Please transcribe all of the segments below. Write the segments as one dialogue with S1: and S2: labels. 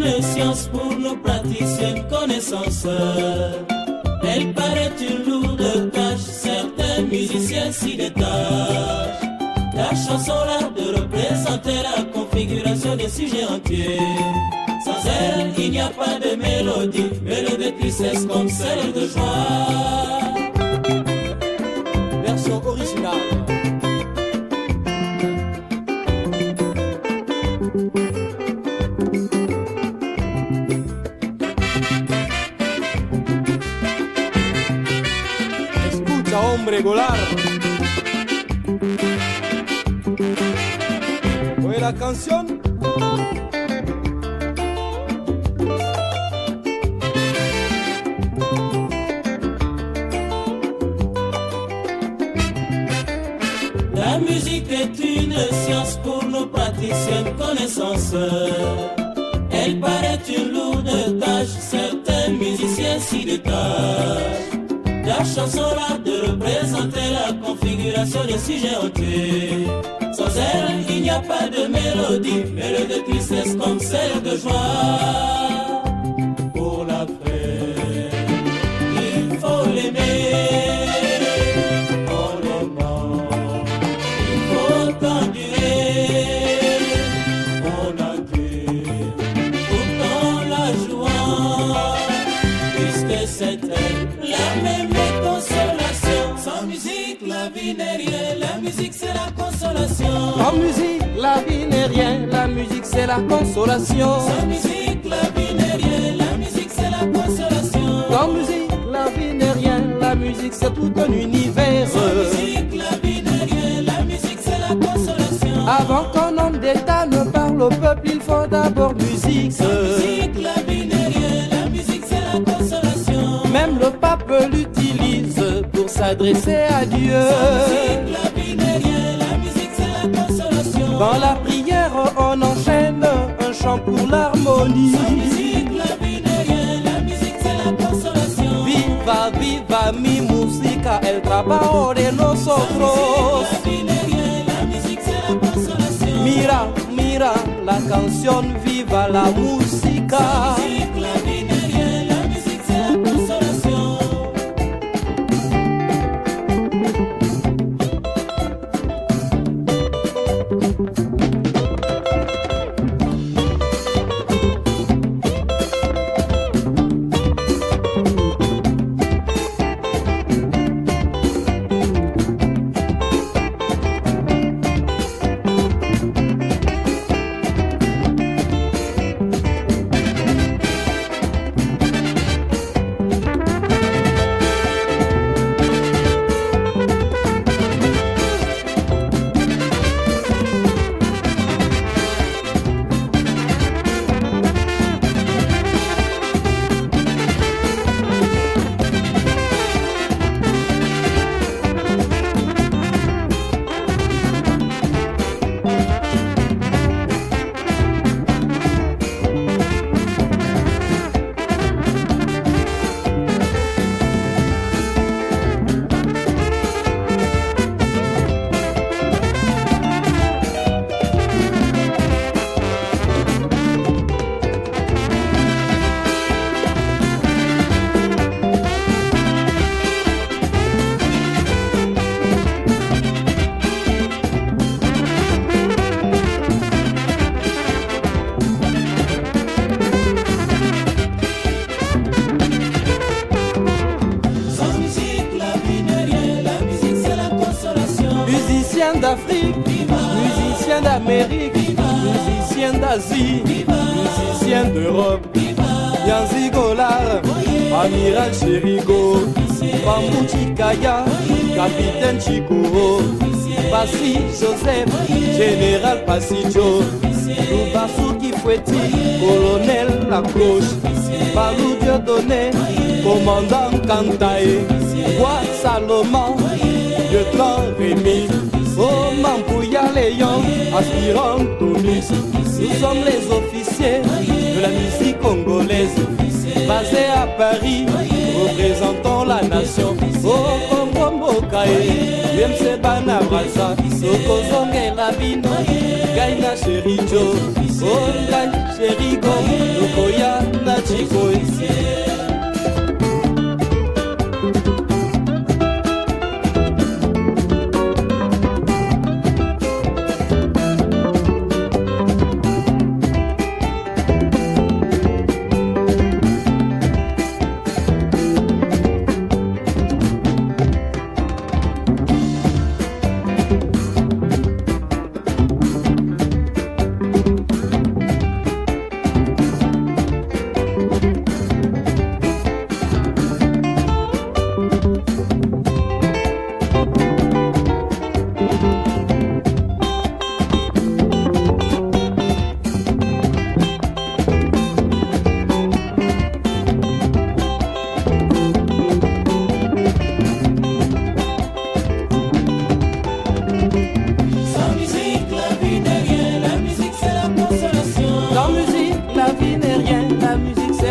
S1: une science pour nos praticiens connaissances. Elle paraît une lourde tâche, certains musiciens s'y détachent. La chanson l'art de représenter la configuration des sujets entiers. Sans elle, il n'y a pas de mélodie, mélodie de tristesse comme celle de joie.
S2: La
S1: musique est une science pour nos praticiens de connaissance. Elle paraît La chanson l'art de représenter la configuration des sujets entiers. Sans elle, il n'y a pas de mélodie, mélodie de tristesse comme celle de joie. N'est rien. La musique, c'est la consolation.
S2: En musique, la vie n'est rien, la musique c'est la consolation.
S1: Sans musique, la vie n'est rien. La musique, c'est la consolation.
S2: En musique, la vie n'est rien, la musique c'est tout un univers.
S1: Sans musique, la vie n'est rien. La musique, c'est la consolation.
S2: Avant qu'un homme d'État ne parle au peuple, il faut d'abord musique.
S1: Sans musique,
S2: s'adresser à Dieu.
S1: Sans musique, la vie. La musique, c'est la consolation.
S2: Dans la prière, on enchaîne un chant pour l'harmonie.
S1: Sans musique, la vie. La musique, c'est la consolation.
S2: Viva, viva mi música, el trabajo de nosotros.
S1: La vie n'est rien. La musique, c'est la consolation.
S2: Mira, mira la canción, viva la música.
S1: musique, la vie
S2: d'Afrique, musicien d'Amérique, musicien d'Asie, musicien d'Europe. Yanzi Golar, Amiral Cherigo, Bambou Chikaya, Capitaine Chikuro, Bassi Joseph, Général Pasicho, Lubasuki Fouetti, Colonel Lacroche, Balou Dieudonné, Commandant Kantae, Roi Salomon, Lieutenant Rémi, Oh Mampouya Léon, aspirant Tomis, nous sommes les officiers de la musique congolaise, basés à Paris, représentons la nation. Oh Congo Mokae, BMC Bana Brasa, Sokozonge Labino, Gaina Chericho, Oh Gaina Cherigo,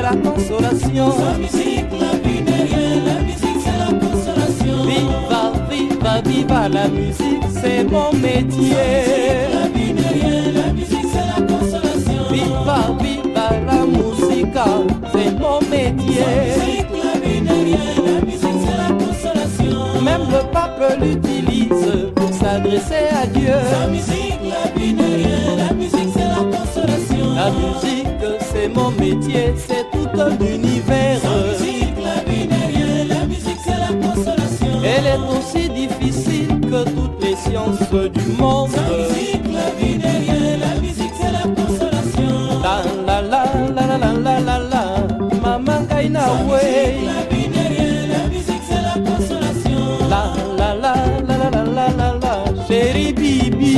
S2: la consolation. Sa
S1: musique, la vie derrière, la musique c'est la consolation.
S2: Viva, viva, viva, la musique c'est mon métier.
S1: Sa musique, la vie derrière, la musique c'est la consolation.
S2: Viva, viva, la musique c'est mon métier.
S1: Sa musique, la vie derrière, la musique c'est la consolation.
S2: Même le pape l'utilise pour s'adresser à Dieu.
S1: Sa musique, la vie derrière, la musique c'est la consolation.
S2: La musique c'est mon métier, c'est
S1: la musique, la vie n'est rien, la musique c'est la consolation.
S2: Elle est aussi difficile que toutes les sciences du monde.
S1: La musique, la vie n'est rien, la musique c'est la consolation.
S2: La la la la la la la la la, maman kaina
S1: La musique, la vie n'est rien, la musique c'est la consolation.
S2: La la la la la la la la la, chérie Bibi.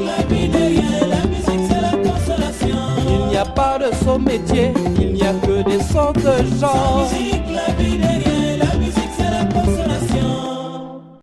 S1: la vie la musique c'est la consolation.
S2: Il n'y a pas de son métier, sont de
S1: genre.